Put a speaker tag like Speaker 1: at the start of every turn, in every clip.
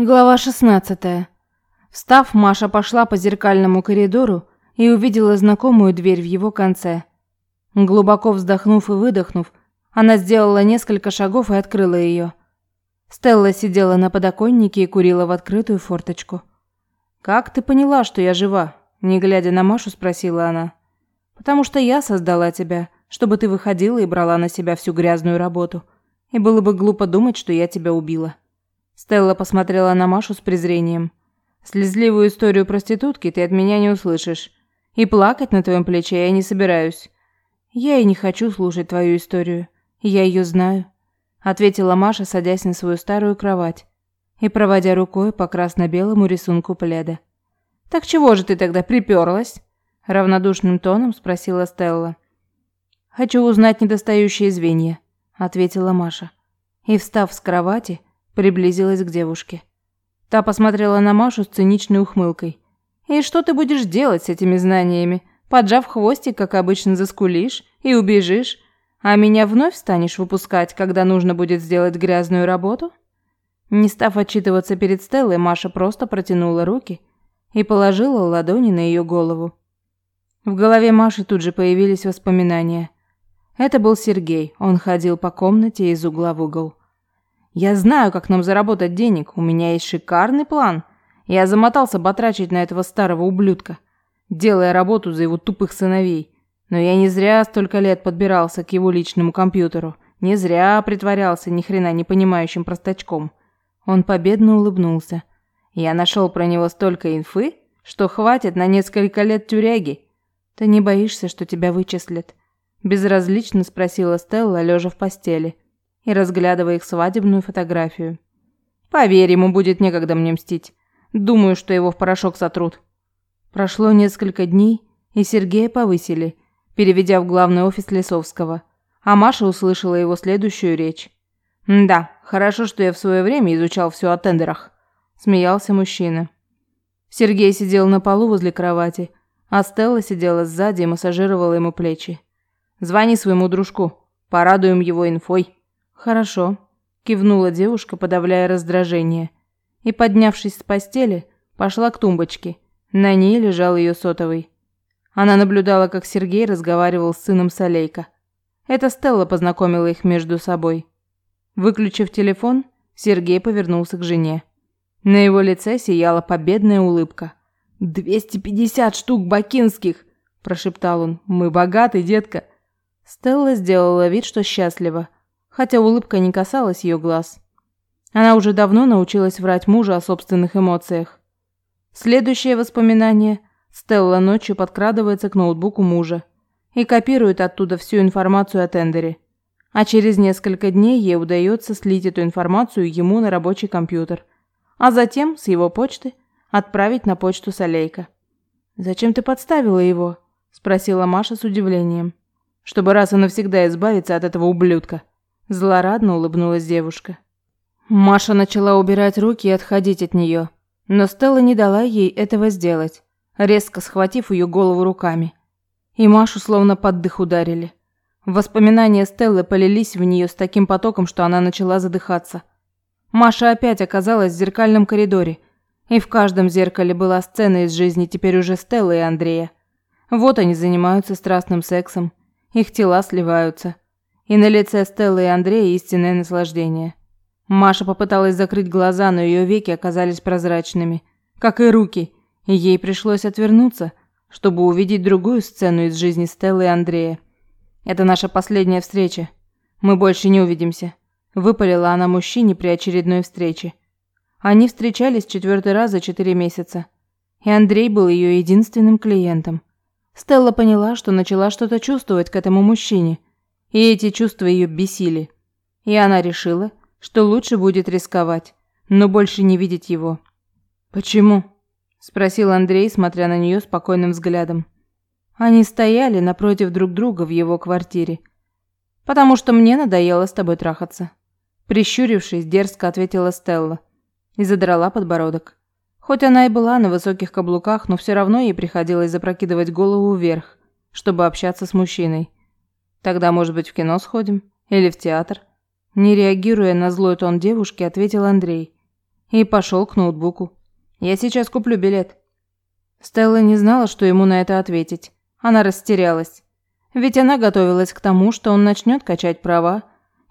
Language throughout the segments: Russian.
Speaker 1: Глава 16. Встав, Маша пошла по зеркальному коридору и увидела знакомую дверь в его конце. Глубоко вздохнув и выдохнув, она сделала несколько шагов и открыла ее. Стелла сидела на подоконнике и курила в открытую форточку. «Как ты поняла, что я жива?» Не глядя на Машу, спросила она. «Потому что я создала тебя, чтобы ты выходила и брала на себя всю грязную работу. И было бы глупо думать, что я тебя убила». Стелла посмотрела на Машу с презрением. «Слезливую историю проститутки ты от меня не услышишь. И плакать на твоем плече я не собираюсь. Я и не хочу слушать твою историю. Я ее знаю», – ответила Маша, садясь на свою старую кровать и проводя рукой по красно-белому рисунку пледа. «Так чего же ты тогда приперлась?» – равнодушным тоном спросила Стелла. «Хочу узнать недостающие звенья», – ответила Маша. И, встав с кровати, приблизилась к девушке. Та посмотрела на Машу с циничной ухмылкой. «И что ты будешь делать с этими знаниями? Поджав хвостик, как обычно, заскулишь и убежишь, а меня вновь станешь выпускать, когда нужно будет сделать грязную работу?» Не став отчитываться перед Стеллой, Маша просто протянула руки и положила ладони на ее голову. В голове Маши тут же появились воспоминания. Это был Сергей, он ходил по комнате из угла в угол. Я знаю, как нам заработать денег. У меня есть шикарный план. Я замотался батрачить на этого старого ублюдка, делая работу за его тупых сыновей. Но я не зря столько лет подбирался к его личному компьютеру. Не зря притворялся ни хрена не понимающим простачком. Он победно улыбнулся. Я нашел про него столько инфы, что хватит на несколько лет тюряги. Ты не боишься, что тебя вычислят? Безразлично спросила Стелла, лежа в постели и разглядывая их свадебную фотографию. «Поверь, ему будет некогда мне мстить. Думаю, что его в порошок сотрут». Прошло несколько дней, и Сергея повысили, переведя в главный офис Лесовского. А Маша услышала его следующую речь. «Да, хорошо, что я в свое время изучал все о тендерах», – смеялся мужчина. Сергей сидел на полу возле кровати, а Стелла сидела сзади и массажировала ему плечи. «Звони своему дружку, порадуем его инфой». «Хорошо», – кивнула девушка, подавляя раздражение. И, поднявшись с постели, пошла к тумбочке. На ней лежал ее сотовый. Она наблюдала, как Сергей разговаривал с сыном Солейка. Это Стелла познакомила их между собой. Выключив телефон, Сергей повернулся к жене. На его лице сияла победная улыбка. «Двести пятьдесят штук бакинских!» – прошептал он. «Мы богаты, детка!» Стелла сделала вид, что счастлива хотя улыбка не касалась ее глаз. Она уже давно научилась врать мужу о собственных эмоциях. Следующее воспоминание – Стелла ночью подкрадывается к ноутбуку мужа и копирует оттуда всю информацию о тендере. А через несколько дней ей удается слить эту информацию ему на рабочий компьютер, а затем с его почты отправить на почту Солейка. «Зачем ты подставила его?» – спросила Маша с удивлением. «Чтобы раз и навсегда избавиться от этого ублюдка», Злорадно улыбнулась девушка. Маша начала убирать руки и отходить от нее, но Стелла не дала ей этого сделать, резко схватив ее голову руками. И Машу словно под дых ударили. Воспоминания Стеллы полились в нее с таким потоком, что она начала задыхаться. Маша опять оказалась в зеркальном коридоре, и в каждом зеркале была сцена из жизни теперь уже Стеллы и Андрея. Вот они занимаются страстным сексом, их тела сливаются – и на лице Стеллы и Андрея истинное наслаждение. Маша попыталась закрыть глаза, но ее веки оказались прозрачными, как и руки, и ей пришлось отвернуться, чтобы увидеть другую сцену из жизни Стеллы и Андрея. «Это наша последняя встреча. Мы больше не увидимся», – выпалила она мужчине при очередной встрече. Они встречались четвертый раз за четыре месяца, и Андрей был ее единственным клиентом. Стелла поняла, что начала что-то чувствовать к этому мужчине – и эти чувства ее бесили. И она решила, что лучше будет рисковать, но больше не видеть его. «Почему?» – спросил Андрей, смотря на нее спокойным взглядом. Они стояли напротив друг друга в его квартире. «Потому что мне надоело с тобой трахаться». Прищурившись, дерзко ответила Стелла и задрала подбородок. Хоть она и была на высоких каблуках, но все равно ей приходилось запрокидывать голову вверх, чтобы общаться с мужчиной. Тогда, может быть, в кино сходим? Или в театр?» Не реагируя на злой тон девушки, ответил Андрей. и пошел к ноутбуку. «Я сейчас куплю билет». Стелла не знала, что ему на это ответить. Она растерялась. Ведь она готовилась к тому, что он начнет качать права,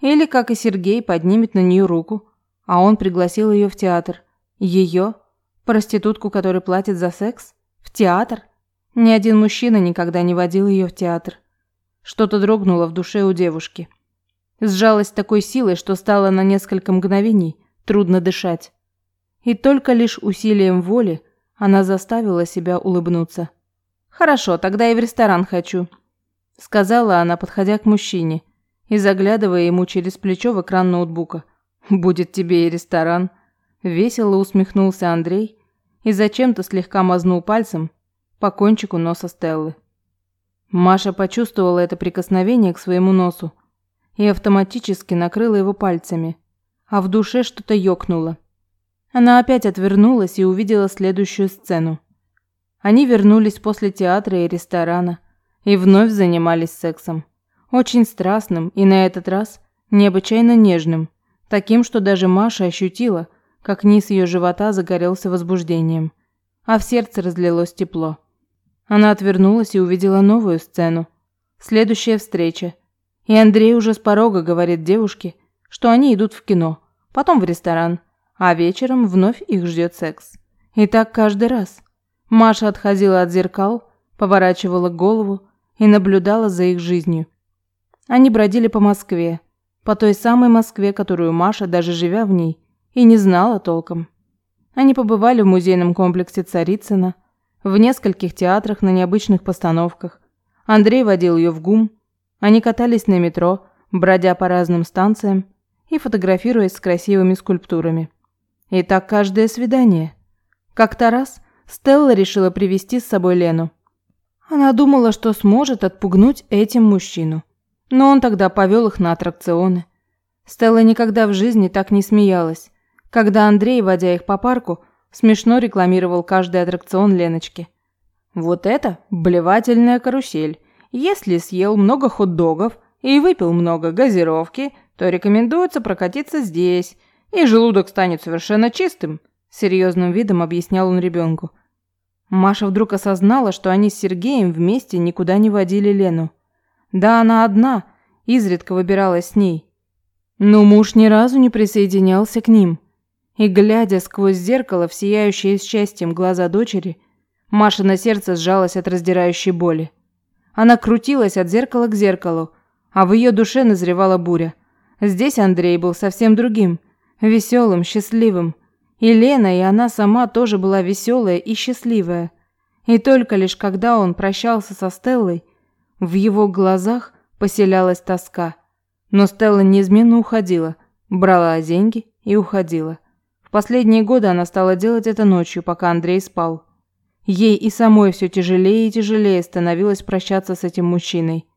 Speaker 1: или, как и Сергей, поднимет на нее руку, а он пригласил ее в театр. Ее, проститутку, которая платит за секс, в театр. Ни один мужчина никогда не водил ее в театр. Что-то дрогнуло в душе у девушки. Сжалось такой силой, что стало на несколько мгновений трудно дышать. И только лишь усилием воли она заставила себя улыбнуться. «Хорошо, тогда и в ресторан хочу», – сказала она, подходя к мужчине и заглядывая ему через плечо в экран ноутбука. «Будет тебе и ресторан», – весело усмехнулся Андрей и зачем-то слегка мазнул пальцем по кончику носа Стеллы. Маша почувствовала это прикосновение к своему носу и автоматически накрыла его пальцами, а в душе что-то ёкнуло. Она опять отвернулась и увидела следующую сцену. Они вернулись после театра и ресторана и вновь занимались сексом. Очень страстным и на этот раз необычайно нежным, таким, что даже Маша ощутила, как низ ее живота загорелся возбуждением, а в сердце разлилось тепло. Она отвернулась и увидела новую сцену. Следующая встреча. И Андрей уже с порога говорит девушке, что они идут в кино, потом в ресторан, а вечером вновь их ждет секс. И так каждый раз. Маша отходила от зеркал, поворачивала голову и наблюдала за их жизнью. Они бродили по Москве, по той самой Москве, которую Маша, даже живя в ней, и не знала толком. Они побывали в музейном комплексе Царицына, в нескольких театрах на необычных постановках. Андрей водил ее в ГУМ. Они катались на метро, бродя по разным станциям и фотографируясь с красивыми скульптурами. И так каждое свидание. Как-то раз Стелла решила привести с собой Лену. Она думала, что сможет отпугнуть этим мужчину. Но он тогда повел их на аттракционы. Стелла никогда в жизни так не смеялась, когда Андрей, водя их по парку, смешно рекламировал каждый аттракцион Леночки. Вот это блевательная карусель. Если съел много хот-догов и выпил много газировки, то рекомендуется прокатиться здесь, и желудок станет совершенно чистым, серьезным видом объяснял он ребенку. Маша вдруг осознала, что они с Сергеем вместе никуда не водили Лену. Да, она одна, изредка выбиралась с ней. Но муж ни разу не присоединялся к ним. И глядя сквозь зеркало в сияющие счастьем глаза дочери, Маша на сердце сжалась от раздирающей боли. Она крутилась от зеркала к зеркалу, а в ее душе назревала буря. Здесь Андрей был совсем другим, веселым, счастливым. И Лена, и она сама тоже была веселая и счастливая. И только лишь когда он прощался со Стеллой, в его глазах поселялась тоска. Но Стелла неизменно уходила, брала деньги и уходила. В последние годы она стала делать это ночью, пока Андрей спал. Ей и самой все тяжелее и тяжелее становилось прощаться с этим мужчиной.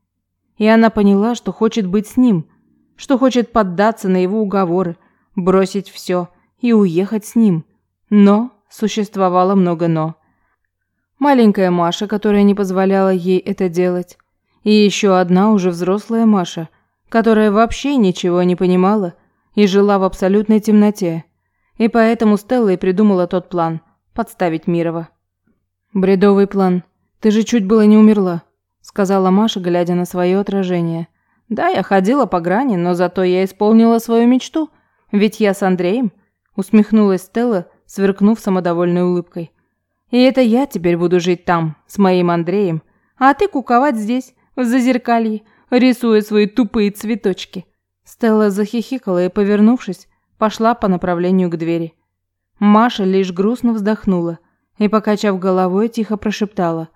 Speaker 1: И она поняла, что хочет быть с ним, что хочет поддаться на его уговоры, бросить все и уехать с ним. Но существовало много «но». Маленькая Маша, которая не позволяла ей это делать. И еще одна уже взрослая Маша, которая вообще ничего не понимала и жила в абсолютной темноте. И поэтому Стелла и придумала тот план – подставить Мирова. «Бредовый план. Ты же чуть было не умерла», – сказала Маша, глядя на свое отражение. «Да, я ходила по грани, но зато я исполнила свою мечту. Ведь я с Андреем», – усмехнулась Стелла, сверкнув самодовольной улыбкой. «И это я теперь буду жить там, с моим Андреем, а ты куковать здесь, в зазеркалье, рисуя свои тупые цветочки». Стелла захихикала и, повернувшись, пошла по направлению к двери. Маша лишь грустно вздохнула и, покачав головой, тихо прошептала: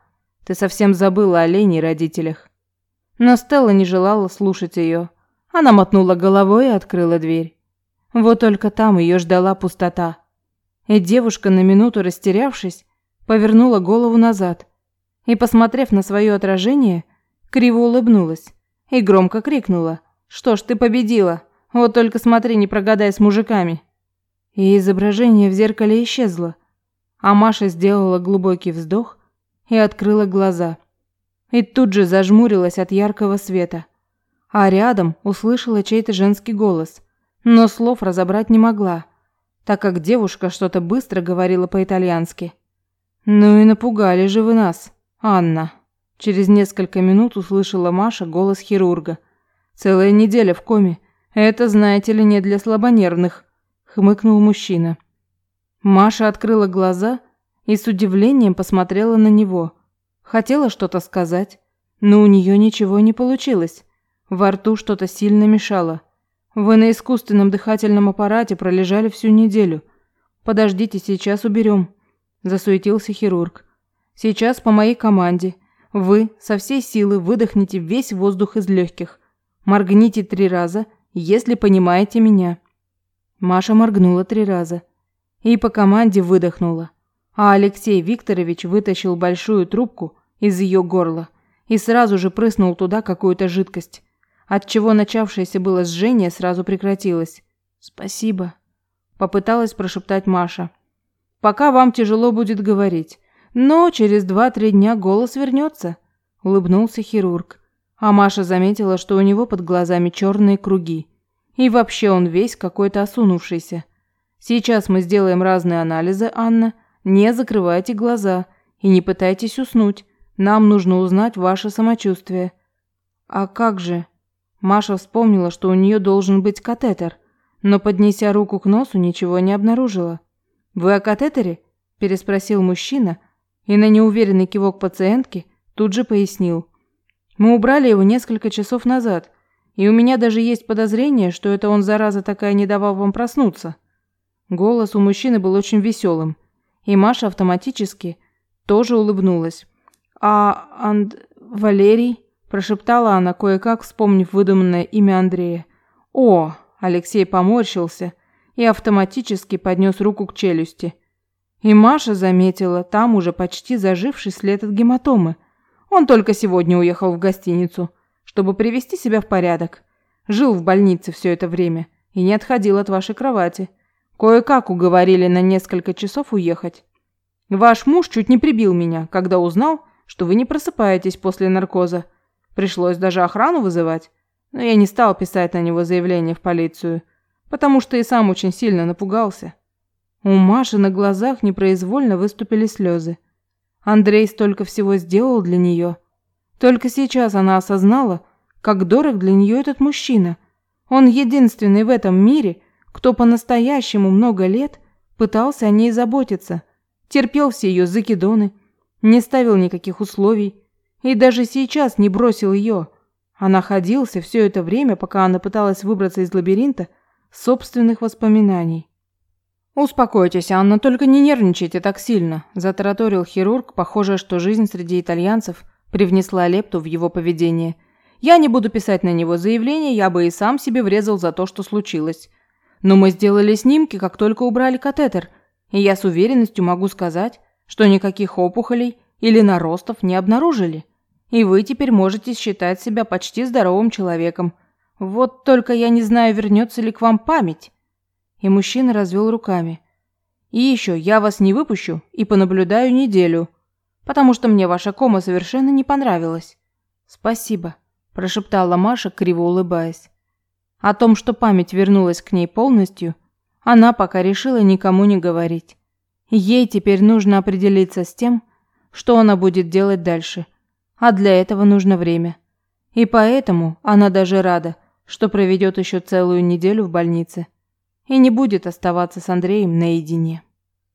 Speaker 1: "Ты совсем забыла о Лене и родителях". Но Стелла не желала слушать ее. Она мотнула головой и открыла дверь. Вот только там ее ждала пустота. И девушка, на минуту растерявшись, повернула голову назад и, посмотрев на свое отражение, криво улыбнулась и громко крикнула: "Что ж ты победила?" Вот только смотри, не прогадай с мужиками. И изображение в зеркале исчезло. А Маша сделала глубокий вздох и открыла глаза. И тут же зажмурилась от яркого света. А рядом услышала чей-то женский голос, но слов разобрать не могла. так как девушка что-то быстро говорила по-итальянски. «Ну и напугали же вы нас, Анна!» Через несколько минут услышала Маша голос хирурга. «Целая неделя в коме. Это, знаете ли, не для слабонервных», — хмыкнул мужчина. Маша открыла глаза и с удивлением посмотрела на него. Хотела что-то сказать, но у нее ничего не получилось. Во рту что-то сильно мешало. Вы на искусственном дыхательном аппарате пролежали всю неделю. Подождите, сейчас уберем. Засуетился хирург. Сейчас по моей команде вы со всей силы выдохните весь воздух из легких. Моргните три раза, если понимаете меня. Маша моргнула три раза и по команде выдохнула. А Алексей Викторович вытащил большую трубку из ее горла и сразу же прыснул туда какую-то жидкость от чего начавшееся было сжение сразу прекратилось. «Спасибо», – попыталась прошептать Маша. «Пока вам тяжело будет говорить, но через два-три дня голос вернется», – улыбнулся хирург. А Маша заметила, что у него под глазами черные круги. И вообще он весь какой-то осунувшийся. «Сейчас мы сделаем разные анализы, Анна. Не закрывайте глаза и не пытайтесь уснуть. Нам нужно узнать ваше самочувствие». «А как же?» Маша вспомнила, что у нее должен быть катетер, но, поднеся руку к носу, ничего не обнаружила. «Вы о катетере?» – переспросил мужчина, и на неуверенный кивок пациентки тут же пояснил. «Мы убрали его несколько часов назад, и у меня даже есть подозрение, что это он, зараза такая, не давал вам проснуться». Голос у мужчины был очень веселым, и Маша автоматически тоже улыбнулась. «А Анд... Валерий?» прошептала она, кое-как вспомнив выдуманное имя Андрея. «О!» – Алексей поморщился и автоматически поднес руку к челюсти. И Маша заметила там уже почти заживший след от гематомы. Он только сегодня уехал в гостиницу, чтобы привести себя в порядок. Жил в больнице все это время и не отходил от вашей кровати. Кое-как уговорили на несколько часов уехать. Ваш муж чуть не прибил меня, когда узнал, что вы не просыпаетесь после наркоза, Пришлось даже охрану вызывать. Но я не стал писать на него заявление в полицию, потому что и сам очень сильно напугался. У Маши на глазах непроизвольно выступили слезы. Андрей столько всего сделал для нее. Только сейчас она осознала, как дорог для нее этот мужчина. Он единственный в этом мире, кто по-настоящему много лет пытался о ней заботиться, терпел все ее закидоны, не ставил никаких условий, и даже сейчас не бросил ее, а находился все это время, пока она пыталась выбраться из лабиринта собственных воспоминаний. «Успокойтесь, Анна, только не нервничайте так сильно», – затараторил хирург, похоже, что жизнь среди итальянцев привнесла лепту в его поведение. «Я не буду писать на него заявление, я бы и сам себе врезал за то, что случилось. Но мы сделали снимки, как только убрали катетер, и я с уверенностью могу сказать, что никаких опухолей или наростов не обнаружили и вы теперь можете считать себя почти здоровым человеком. Вот только я не знаю, вернется ли к вам память». И мужчина развел руками. «И еще, я вас не выпущу и понаблюдаю неделю, потому что мне ваша кома совершенно не понравилась». «Спасибо», – прошептала Маша, криво улыбаясь. О том, что память вернулась к ней полностью, она пока решила никому не говорить. Ей теперь нужно определиться с тем, что она будет делать дальше – а для этого нужно время. И поэтому она даже рада, что проведет еще целую неделю в больнице и не будет оставаться с Андреем наедине.